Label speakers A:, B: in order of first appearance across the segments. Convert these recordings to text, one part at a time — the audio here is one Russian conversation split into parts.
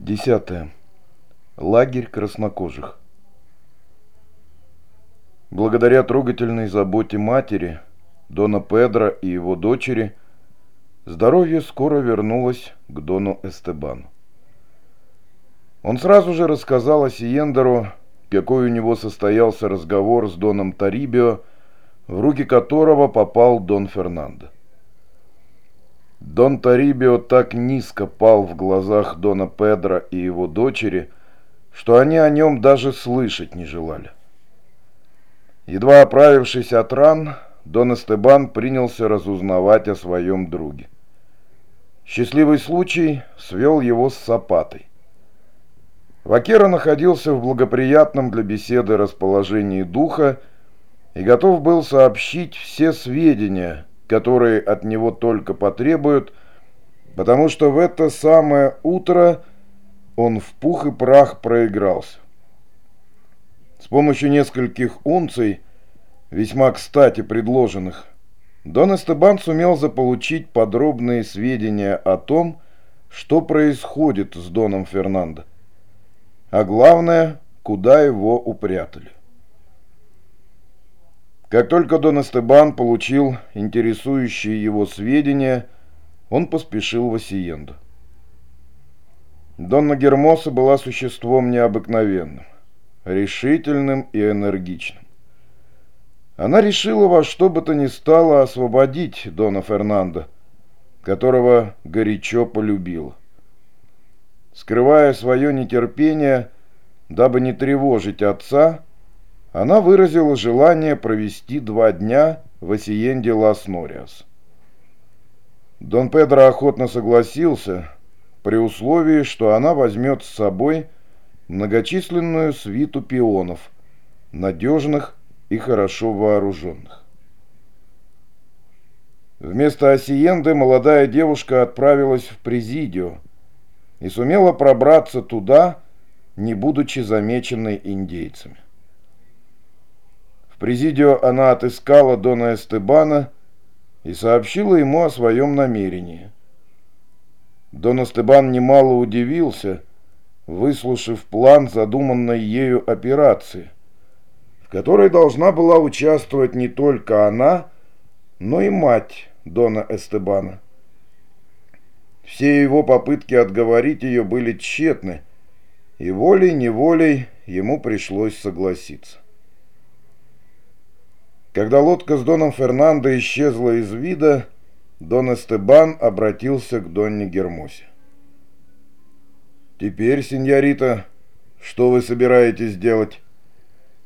A: Десятое. Лагерь краснокожих. Благодаря трогательной заботе матери, Дона Педро и его дочери, здоровье скоро вернулось к Дону Эстебану. Он сразу же рассказал Асиендеру, какой у него состоялся разговор с Доном Тарибио, в руки которого попал Дон Фернандо. Дон Тарибио так низко пал в глазах Дона Педро и его дочери, что они о нем даже слышать не желали. Едва оправившись от ран, Дон Эстебан принялся разузнавать о своем друге. Счастливый случай свел его с Сапатой. Вакера находился в благоприятном для беседы расположении духа и готов был сообщить все сведения, которые от него только потребуют, потому что в это самое утро он в пух и прах проигрался. С помощью нескольких унций, весьма кстати предложенных, Дон Эстебан сумел заполучить подробные сведения о том, что происходит с Доном Фернандо, а главное, куда его упрятали. Как только Дон Эстебан получил интересующие его сведения, он поспешил в Осиенду. Донна Гермоса была существом необыкновенным, решительным и энергичным. Она решила во что бы то ни стало освободить Дона Фернандо, которого горячо полюбила. Скрывая свое нетерпение, дабы не тревожить отца, она выразила желание провести два дня в Осиенде Лас-Нориас. Дон Педро охотно согласился, при условии, что она возьмет с собой многочисленную свиту пионов, надежных и хорошо вооруженных. Вместо Осиенды молодая девушка отправилась в Президио и сумела пробраться туда, не будучи замеченной индейцами. Президио она отыскала Дона Эстебана и сообщила ему о своем намерении. Дон Эстебан немало удивился, выслушав план задуманной ею операции, в которой должна была участвовать не только она, но и мать Дона Эстебана. Все его попытки отговорить ее были тщетны, и волей-неволей ему пришлось согласиться. Когда лодка с Доном Фернандо исчезла из вида, Дон Эстебан обратился к Донне Гермосе. «Теперь, сеньорита, что вы собираетесь делать?»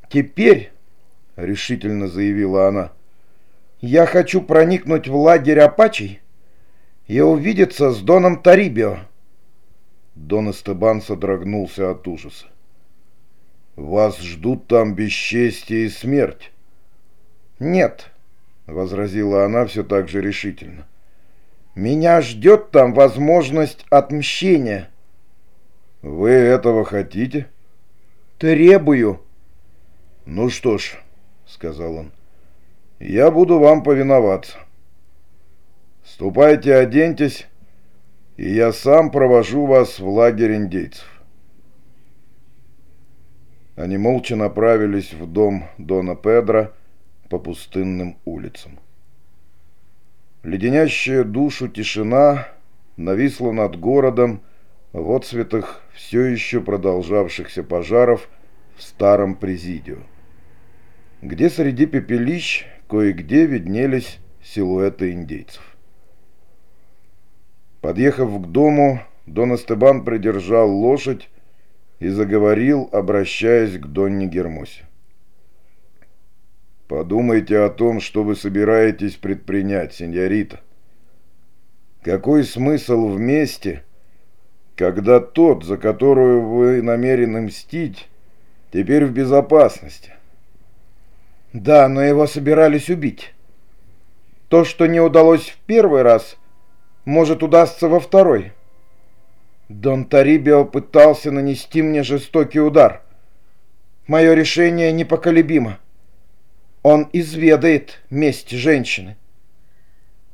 A: «Теперь», — решительно заявила она, — «я хочу проникнуть в лагерь Апачей и увидеться с Доном Тарибио». Дон Эстебан содрогнулся от ужаса. «Вас ждут там бесчестие и смерть. «Нет», — возразила она все так же решительно. «Меня ждет там возможность отмщения». «Вы этого хотите?» «Требую». «Ну что ж», — сказал он, — «я буду вам повиноваться. Ступайте, оденьтесь, и я сам провожу вас в лагерь индейцев». Они молча направились в дом Дона Педро, по пустынным улицам. Леденящая душу тишина нависла над городом в отцветах все еще продолжавшихся пожаров в старом президио, где среди пепелищ кое-где виднелись силуэты индейцев. Подъехав к дому, Дон Эстебан придержал лошадь и заговорил, обращаясь к Донне Гермосе. Подумайте о том, что вы собираетесь предпринять, сеньорита. Какой смысл вместе, когда тот, за которую вы намерены мстить, теперь в безопасности? Да, но его собирались убить. То, что не удалось в первый раз, может удастся во второй. Дон Тарибио пытался нанести мне жестокий удар. Мое решение непоколебимо. Он изведает месть женщины.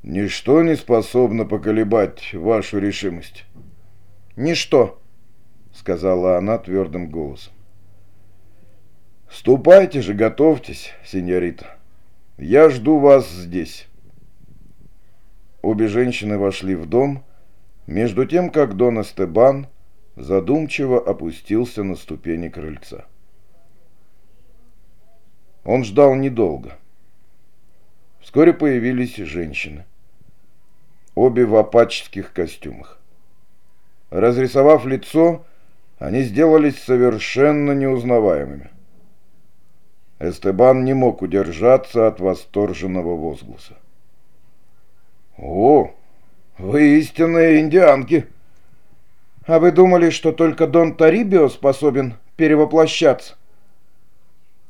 A: Ничто не способно поколебать вашу решимость. Ничто. — сказала она твердым голосом. «Ступайте же, готовьтесь, сеньорита. Я жду вас здесь». Обе женщины вошли в дом, между тем, как Дон Эстебан задумчиво опустился на ступени крыльца. Он ждал недолго. Вскоре появились женщины. Обе в апаческих костюмах. Разрисовав лицо, они сделались совершенно неузнаваемыми. Эстебан не мог удержаться от восторженного возгласа. «О, вы истинные индианки!» «А вы думали, что только Дон Тарибио способен перевоплощаться?»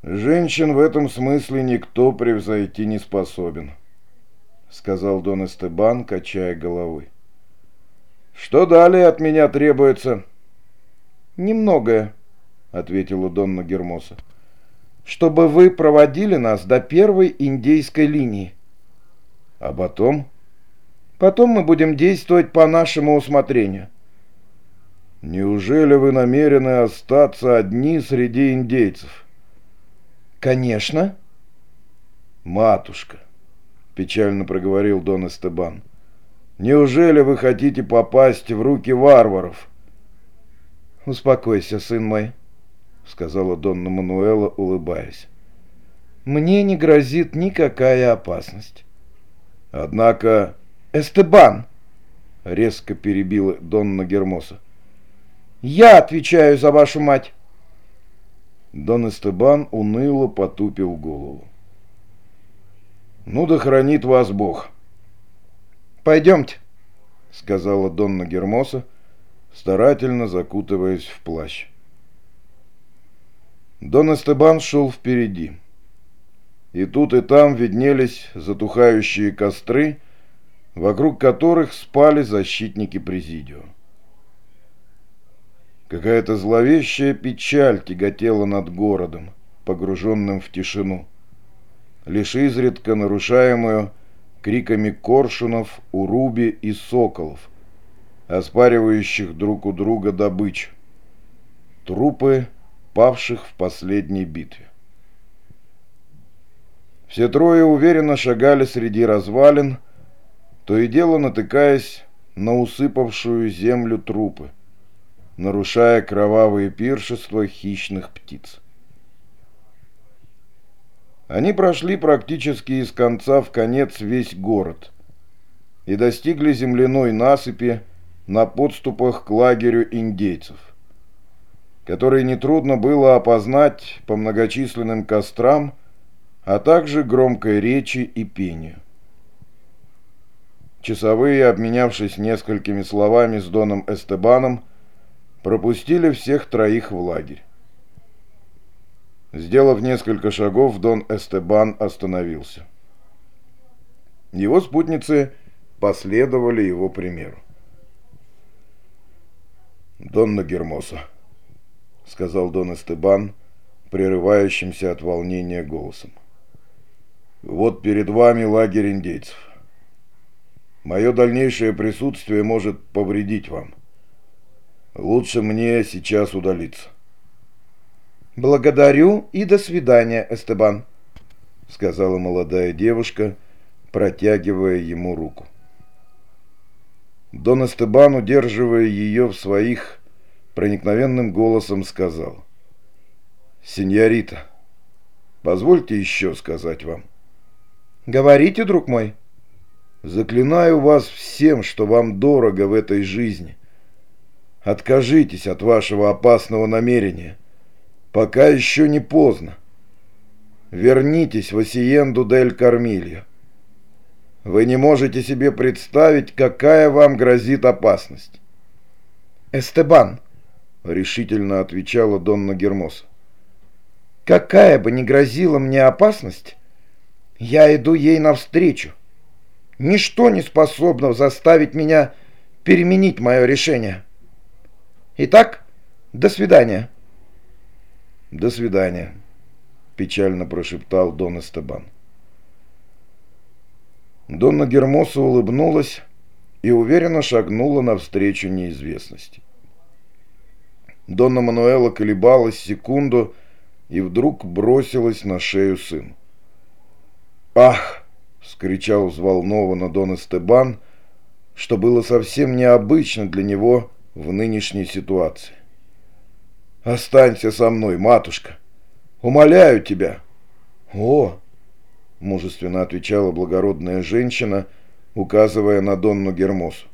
A: «Женщин в этом смысле никто превзойти не способен», — сказал Дон Эстебан, качая головой. «Что далее от меня требуется?» «Немногое», — ответила Донна Гермоса. «Чтобы вы проводили нас до первой индейской линии». «А потом?» «Потом мы будем действовать по нашему усмотрению». «Неужели вы намерены остаться одни среди индейцев?» «Конечно». «Матушка», — печально проговорил Дон Эстебан, — «неужели вы хотите попасть в руки варваров?» «Успокойся, сын мой», — сказала Донна Мануэла, улыбаясь. «Мне не грозит никакая опасность». «Однако...» «Эстебан!» — резко перебила Донна Гермоса. «Я отвечаю за вашу мать!» Дон Эстебан уныло потупил голову. «Ну да хранит вас Бог!» «Пойдемте», — сказала Донна Гермоса, старательно закутываясь в плащ. Дон Эстебан шел впереди. И тут и там виднелись затухающие костры, вокруг которых спали защитники Президио. Какая-то зловещая печаль тяготела над городом, погруженным в тишину, лишь изредка нарушаемую криками коршунов, уруби и соколов, оспаривающих друг у друга добычу. Трупы павших в последней битве. Все трое уверенно шагали среди развалин, то и дело натыкаясь на усыпавшую землю трупы нарушая кровавые пиршества хищных птиц. Они прошли практически из конца в конец весь город и достигли земляной насыпи на подступах к лагерю индейцев, который нетрудно было опознать по многочисленным кострам, а также громкой речи и пению. Часовые, обменявшись несколькими словами с Доном Эстебаном, пропустили всех троих в лагерь. Сделав несколько шагов, Дон Эстебан остановился. Его спутницы последовали его примеру. «Донна Гермоса», — сказал Дон Эстебан, прерывающимся от волнения голосом. «Вот перед вами лагерь индейцев. Мое дальнейшее присутствие может повредить вам. Лучше мне сейчас удалиться. «Благодарю и до свидания, Эстебан», — сказала молодая девушка, протягивая ему руку. Дон Эстебан, удерживая ее в своих, проникновенным голосом сказал. «Сеньорита, позвольте еще сказать вам». «Говорите, друг мой». «Заклинаю вас всем, что вам дорого в этой жизни, Откажитесь от вашего опасного намерения, пока еще не поздно. Вернитесь в Осиенду дель Кармильо. Вы не можете себе представить, какая вам грозит опасность. «Эстебан», — решительно отвечала Донна Гермоса, — «какая бы ни грозила мне опасность, я иду ей навстречу. Ничто не способно заставить меня переменить мое решение». Итак, до свидания. До свидания, печально прошептал Дон Эстебан. Донна Гермоса улыбнулась и уверенно шагнула навстречу неизвестности. Донна Мануэла колебалась секунду и вдруг бросилась на шею сыну. «Ах!» — скричал взволнованно Дон Эстебан, что было совсем необычно для него в нынешней ситуации. «Останься со мной, матушка! Умоляю тебя!» «О!» — мужественно отвечала благородная женщина, указывая на Донну Гермосу.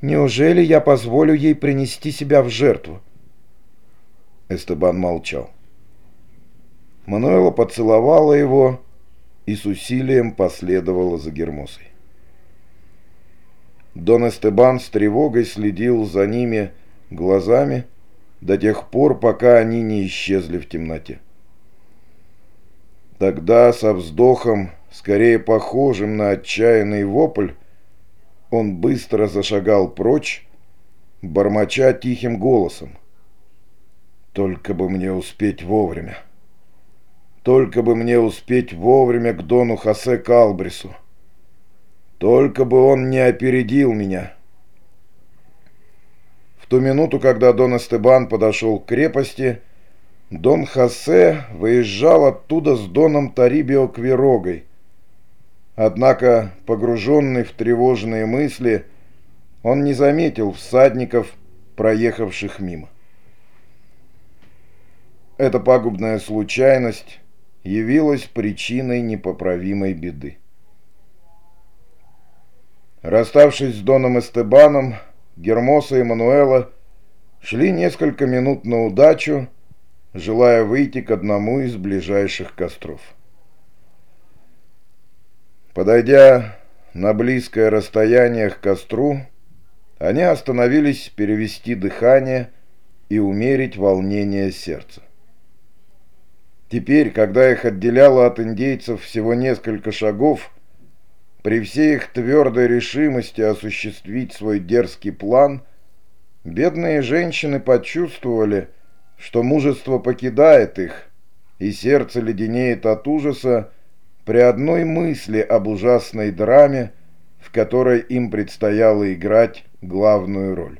A: «Неужели я позволю ей принести себя в жертву?» Эстебан молчал. Мануэла поцеловала его и с усилием последовала за Гермосой. Дон Эстебан с тревогой следил за ними глазами до тех пор, пока они не исчезли в темноте. Тогда со вздохом, скорее похожим на отчаянный вопль, он быстро зашагал прочь, бормоча тихим голосом. «Только бы мне успеть вовремя! Только бы мне успеть вовремя к Дону Хосе Калбрису! Только бы он не опередил меня!» В ту минуту, когда Дон Эстебан подошел к крепости, Дон Хосе выезжал оттуда с Доном Тарибио Квирогой. Однако, погруженный в тревожные мысли, он не заметил всадников, проехавших мимо. Эта пагубная случайность явилась причиной непоправимой беды. Расставшись с Доном Эстебаном, Гермоса и Мануэла шли несколько минут на удачу, желая выйти к одному из ближайших костров. Подойдя на близкое расстояние к костру, они остановились перевести дыхание и умерить волнение сердца. Теперь, когда их отделяло от индейцев всего несколько шагов, при всей их твердой решимости осуществить свой дерзкий план, бедные женщины почувствовали, что мужество покидает их, и сердце леденеет от ужаса при одной мысли об ужасной драме, в которой им предстояло играть главную роль.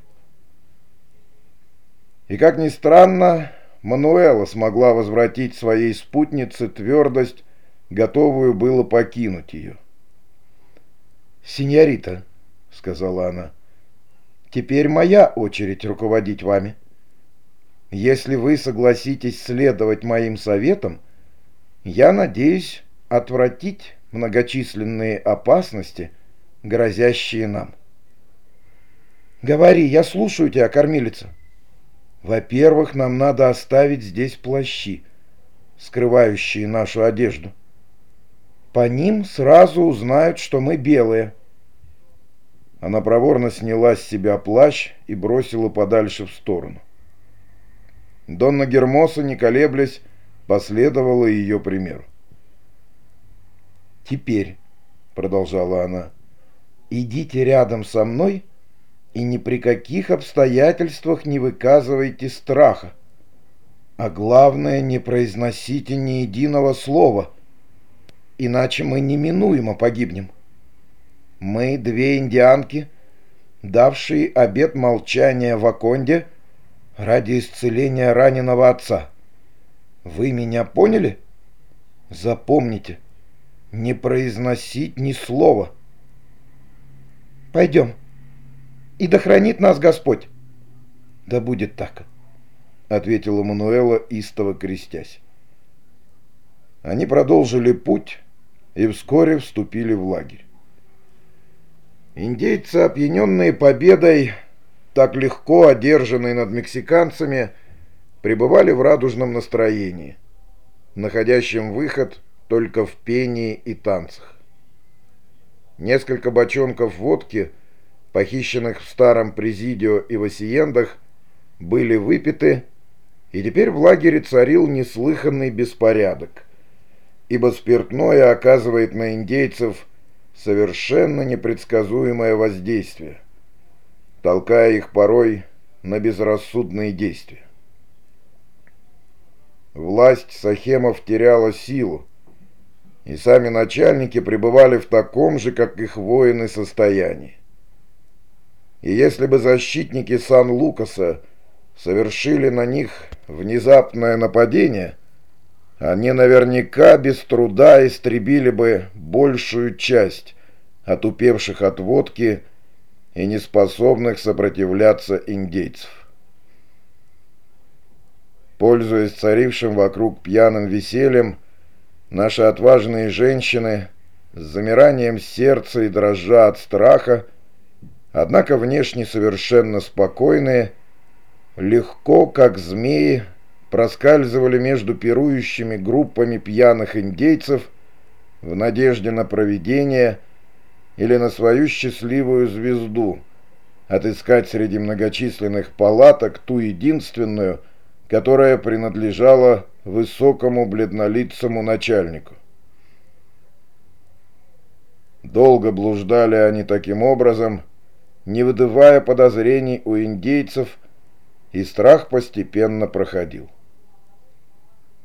A: И как ни странно, Мануэла смогла возвратить своей спутнице твердость, готовую было покинуть ее. «Синьорита», — сказала она, — «теперь моя очередь руководить вами». Если вы согласитесь следовать моим советам, я надеюсь отвратить многочисленные опасности, грозящие нам. Говори, я слушаю тебя, кормилица. Во-первых, нам надо оставить здесь плащи, скрывающие нашу одежду. По ним сразу узнают, что мы белые. Она проворно сняла с себя плащ и бросила подальше в сторону. Донна Гермоса, не колеблясь, последовала ее примеру. «Теперь», — продолжала она, — «идите рядом со мной и ни при каких обстоятельствах не выказывайте страха. А главное, не произносите ни единого слова, иначе мы неминуемо погибнем. Мы, две индианки, давшие обет молчания в Аконде, — ради исцеления раненого отца. Вы меня поняли? Запомните, не произносить ни слова. Пойдем. И да хранит нас Господь. Да будет так, ответила Мануэла, истово крестясь. Они продолжили путь и вскоре вступили в лагерь. Индейцы, опьяненные победой, так легко одержанные над мексиканцами, пребывали в радужном настроении, находящем выход только в пении и танцах. Несколько бочонков водки, похищенных в старом Президио и в Осиендах, были выпиты, и теперь в лагере царил неслыханный беспорядок, ибо спиртное оказывает на индейцев совершенно непредсказуемое воздействие – толкая их порой на безрассудные действия. Власть Сахемов теряла силу, и сами начальники пребывали в таком же, как их воины, состоянии. И если бы защитники Сан-Лукаса совершили на них внезапное нападение, они наверняка без труда истребили бы большую часть отупевших от водки и неспособных сопротивляться индейцев. Пользуясь царившим вокруг пьяным весельем, наши отважные женщины с замиранием сердца и дрожа от страха, однако внешне совершенно спокойные, легко, как змеи, проскальзывали между пирующими группами пьяных индейцев в надежде на провидение или на свою счастливую звезду, отыскать среди многочисленных палаток ту единственную, которая принадлежала высокому бледнолицому начальнику. Долго блуждали они таким образом, не выдавая подозрений у индейцев, и страх постепенно проходил.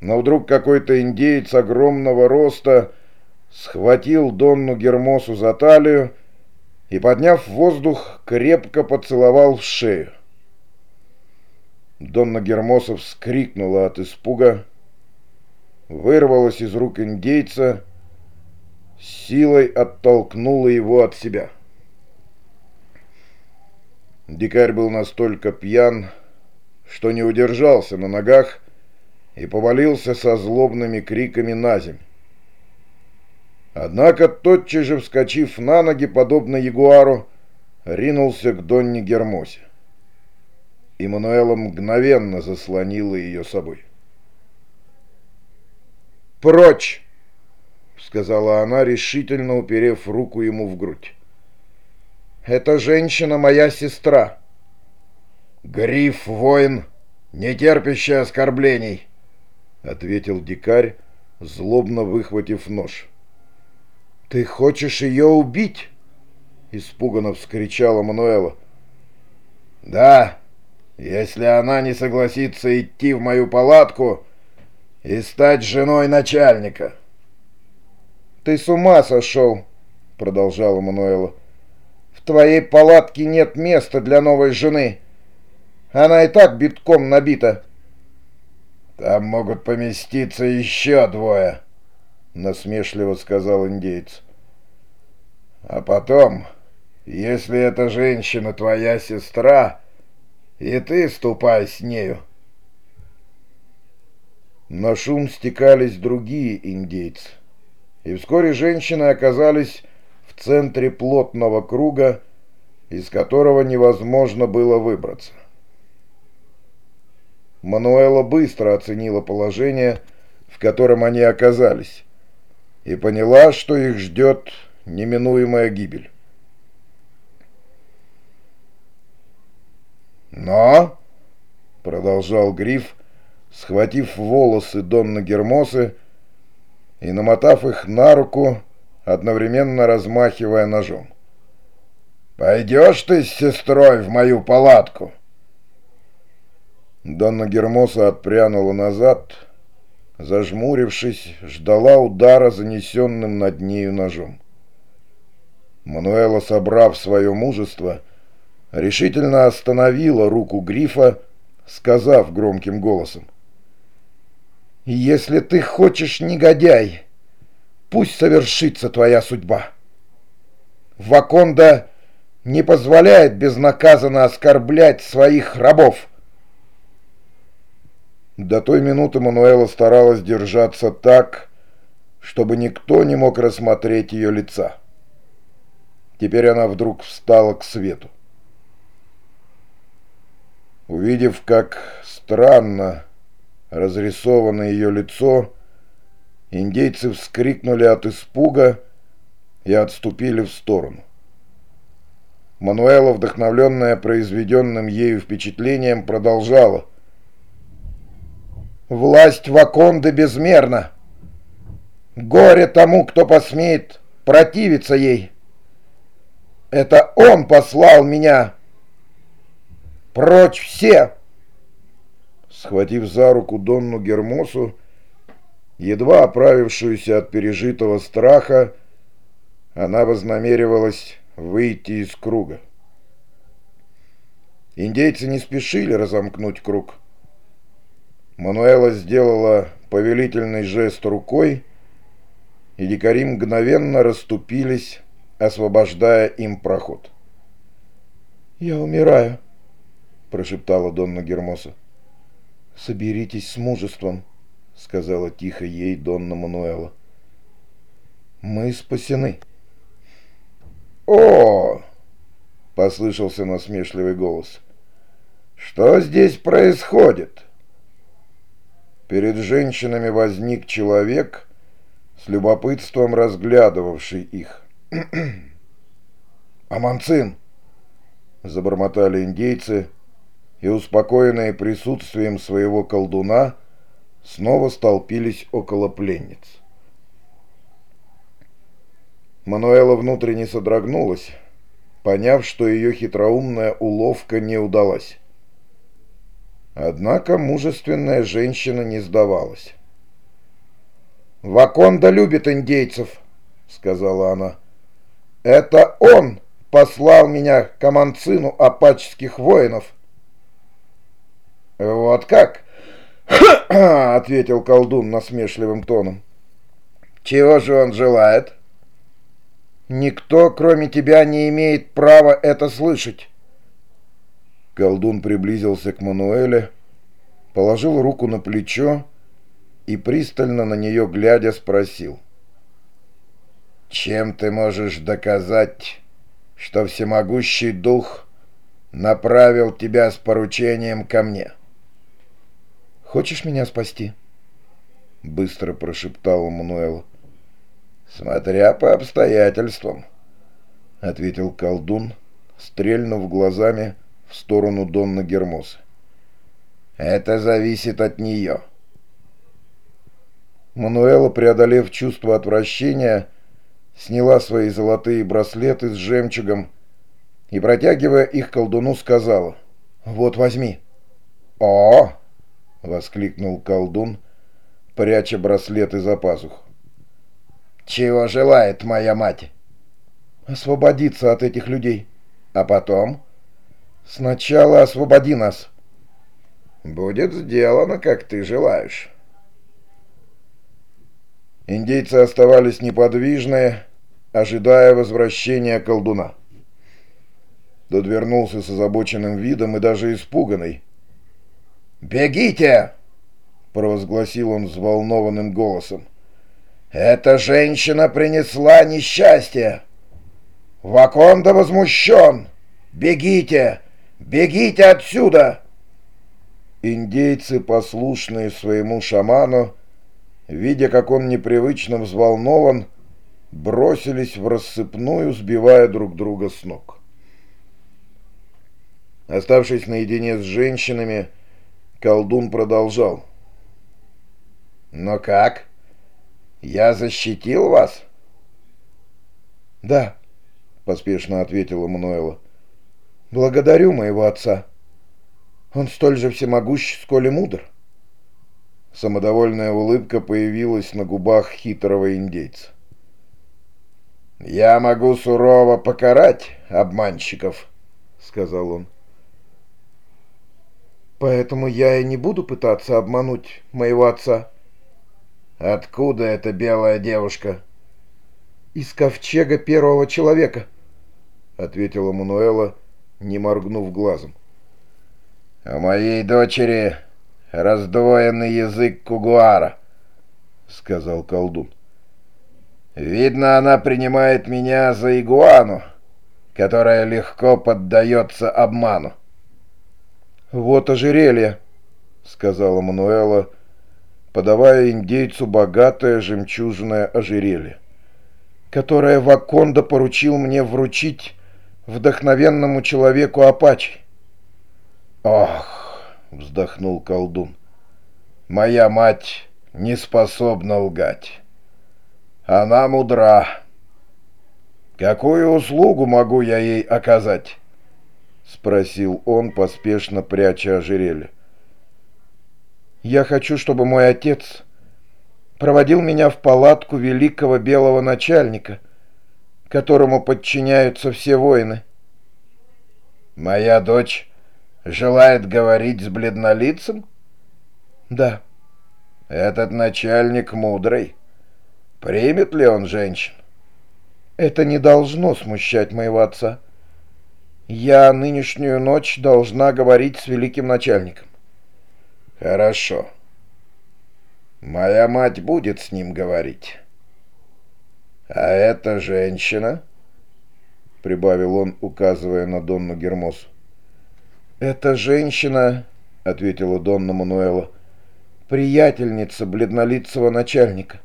A: Но вдруг какой-то индеец огромного роста схватил Донну Гермосу за талию и, подняв в воздух, крепко поцеловал в шею. Донна Гермоса вскрикнула от испуга, вырвалась из рук индейца, силой оттолкнула его от себя. Дикарь был настолько пьян, что не удержался на ногах и повалился со злобными криками на земь. Однако, тотчас же вскочив на ноги, подобно ягуару, ринулся к Донне Гермосе. Иммануэла мгновенно заслонила ее собой. «Прочь!» — сказала она, решительно уперев руку ему в грудь. «Эта женщина моя сестра. Гриф, воин, не терпящий оскорблений. — ответил дикарь, злобно выхватив нож. «Ты хочешь ее убить?» — испуганно вскричала Мануэла. «Да, если она не согласится идти в мою палатку и стать женой начальника». «Ты с ума сошел!» — продолжала Мануэла. «В твоей палатке нет места для новой жены. Она и так битком набита». «Там могут поместиться еще двое», — насмешливо сказал индейец. «А потом, если эта женщина твоя сестра, и ты ступай с нею». На шум стекались другие индейцы, и вскоре женщины оказались в центре плотного круга, из которого невозможно было выбраться. Мануэла быстро оценила положение, в котором они оказались, и поняла, что их ждет неминуемая гибель. «Но», — продолжал Гриф, схватив волосы Донна Гермосы и намотав их на руку, одновременно размахивая ножом. «Пойдешь ты с сестрой в мою палатку?» Донна Гермоса отпрянула назад, зажмурившись, ждала удара занесенным над нею ножом. Мануэла, собрав свое мужество, решительно остановила руку Грифа, сказав громким голосом. «Если ты хочешь, негодяй, пусть совершится твоя судьба. Ваконда не позволяет безнаказанно оскорблять своих рабов». До той минуты Мануэла старалась держаться так, чтобы никто не мог рассмотреть ее лица. Теперь она вдруг встала к свету. Увидев, как странно разрисовано ее лицо, индейцы вскрикнули от испуга и отступили в сторону. Мануэла, вдохновленная произведенным ею впечатлением, продолжала — Власть Ваконды безмерна. Горе тому, кто посмеет противиться ей. Это он послал меня. Прочь все!» Схватив за руку Донну Гермосу, едва оправившуюся от пережитого страха, она вознамеривалась выйти из круга. Индейцы не спешили разомкнуть круг. Мануэла сделала повелительный жест рукой, и дикари мгновенно расступились, освобождая им проход.
B: «Я умираю», — прошептала Донна Гермоса. «Соберитесь с мужеством», — сказала тихо ей Донна Мануэла. «Мы спасены».
A: «О!» — послышался насмешливый голос. «Что здесь происходит?» Перед женщинами возник человек, с любопытством разглядывавший их. «Аманцин!» — забормотали индейцы, и, успокоенные присутствием своего колдуна, снова столпились около пленниц. Мануэла внутренне содрогнулась, поняв, что ее хитроумная уловка не удалась. Однако мужественная женщина не сдавалась. «Ваконда любит индейцев», — сказала она. «Это он послал меня к Аманцину апаческих воинов». «Вот как?» — ответил колдун насмешливым тоном. «Чего же он желает?» «Никто, кроме тебя, не имеет права это слышать». Колдун приблизился к Мануэле, положил руку на плечо и, пристально на нее глядя, спросил. «Чем ты можешь доказать, что всемогущий дух направил тебя с поручением ко мне?»
B: «Хочешь меня спасти?» — быстро прошептал Мануэл.
A: «Смотря по обстоятельствам», — ответил колдун, стрельнув глазами, — в сторону Донна Гермоса. «Это зависит от нее». Мануэла, преодолев чувство отвращения, сняла свои золотые браслеты с жемчугом и, протягивая их колдуну, сказала «Вот, возьми». «О!» — воскликнул колдун, пряча браслеты за пазух. «Чего желает моя мать?»
B: «Освободиться от этих людей».
A: «А потом?»
B: Сначала освободи нас.
A: Будет сделано, как ты желаешь. Индейцы оставались неподвижные, ожидая возвращения колдуна. Тот вернулся с озабоченным видом и даже испуганный. «Бегите!» — провозгласил он взволнованным голосом. «Эта женщина принесла несчастье! Ваконда возмущен! Бегите! «Бегите отсюда!» Индейцы, послушные своему шаману, видя, как он непривычно взволнован, бросились в рассыпную, сбивая друг друга с ног. Оставшись наедине с женщинами, колдун продолжал. «Но как? Я защитил вас?»
B: «Да», — поспешно ответила Мануэла. Благодарю моего отца. Он столь же всемогущ, сколь и мудр.
A: Самодовольная улыбка появилась на губах хитрого индейца. «Я могу сурово покарать обманщиков», — сказал он.
B: «Поэтому я и не буду пытаться обмануть моего отца».
A: «Откуда эта белая девушка?»
B: «Из ковчега первого человека», —
A: ответила Мануэла, — не моргнув глазом. «У моей дочери раздвоенный язык кугуара», — сказал колдун. «Видно, она принимает меня за игуану, которая легко поддается обману».
B: «Вот ожерелье», — сказала Мануэла, подавая индейцу богатое жемчужное ожерелье, которое Ваконда поручил мне вручить вдохновенному человеку Апачи.
A: «Ох!» — вздохнул колдун. «Моя мать не способна лгать. Она мудра. Какую услугу могу я ей оказать?» — спросил он, поспешно пряча ожерелье.
B: «Я хочу, чтобы мой отец проводил меня в палатку великого белого начальника, которому подчиняются все воины.
A: Моя дочь желает говорить с бледнолицем?
B: Да.
A: Этот начальник мудрый. Примет ли он женщин?
B: Это не должно смущать моего отца. Я нынешнюю ночь должна говорить с великим начальником.
A: Хорошо. Моя мать будет с ним говорить. А эта женщина, прибавил он, указывая на Донну Гермосу.
B: Эта женщина, ответила Донна Мануэла, приятельница бледнолицего начальника.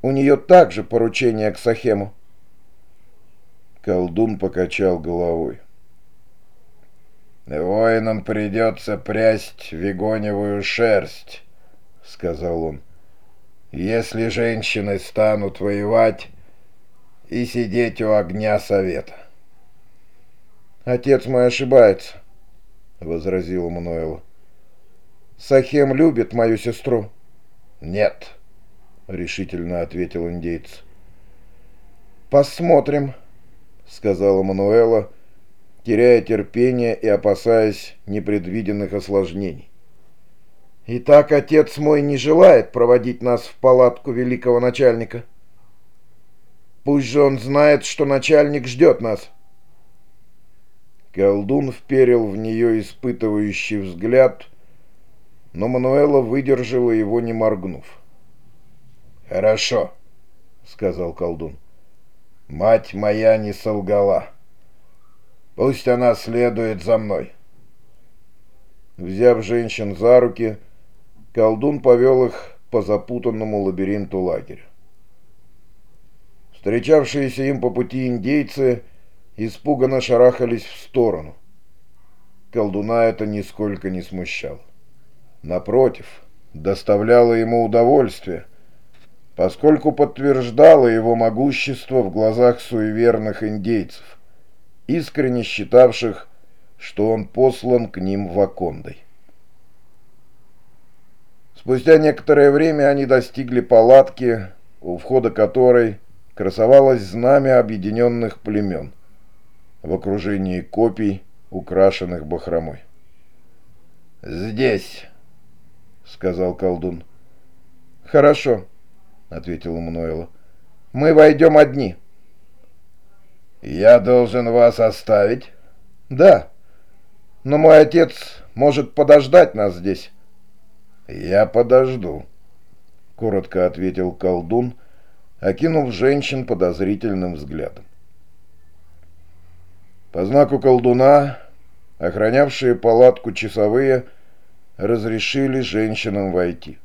B: У нее также поручение к Сахему.
A: Колдун покачал головой. «Воинам придется прясть вегоневую шерсть», — сказал он. «Если женщины станут воевать и сидеть у огня совета».
B: «Отец мой ошибается», — возразила Мануэла. «Сахем любит мою сестру».
A: «Нет», —
B: решительно ответил индейец. «Посмотрим», — сказала Мануэла, теряя терпение и опасаясь непредвиденных осложнений. «Итак, отец мой не желает проводить нас в палатку великого начальника. Пусть же он знает, что начальник ждет нас».
A: Колдун вперил в нее испытывающий взгляд, но Мануэла выдержала его, не моргнув. «Хорошо», — сказал колдун. «Мать моя не солгала. Пусть она следует за мной». Взяв женщин за руки, колдун повел их по запутанному лабиринту лагеря. Встречавшиеся им по пути индейцы испуганно шарахались в сторону. Колдуна это нисколько не смущало. Напротив, доставляло ему удовольствие — поскольку подтверждало его могущество в глазах суеверных индейцев, искренне считавших, что он послан к ним вакондой. Спустя некоторое время они достигли палатки, у входа которой красовалось знамя объединенных племен в окружении копий, украшенных бахромой. «Здесь», — сказал колдун.
B: «Хорошо», ответила Мануэла. «Мы войдем одни».
A: «Я должен вас оставить?»
B: «Да, но мой отец может подождать нас здесь».
A: «Я подожду», — коротко ответил колдун, окинув женщин подозрительным взглядом. По знаку колдуна, охранявшие палатку часовые, разрешили женщинам войти.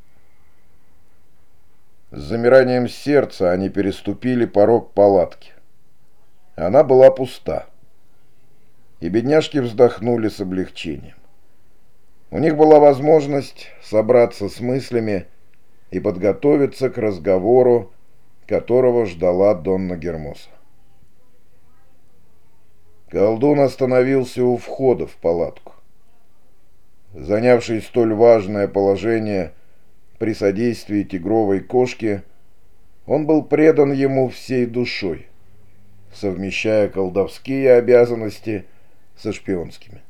A: С замиранием сердца они переступили порог палатки. Она была пуста. И бедняжки вздохнули с облегчением. У них была возможность собраться с мыслями и подготовиться к разговору, которого ждала Донна Гермоса. Колдун остановился у входа в палатку. Занявший столь важное положение – при содействии тигровой кошки, он был предан ему всей душой, совмещая колдовские обязанности со шпионскими.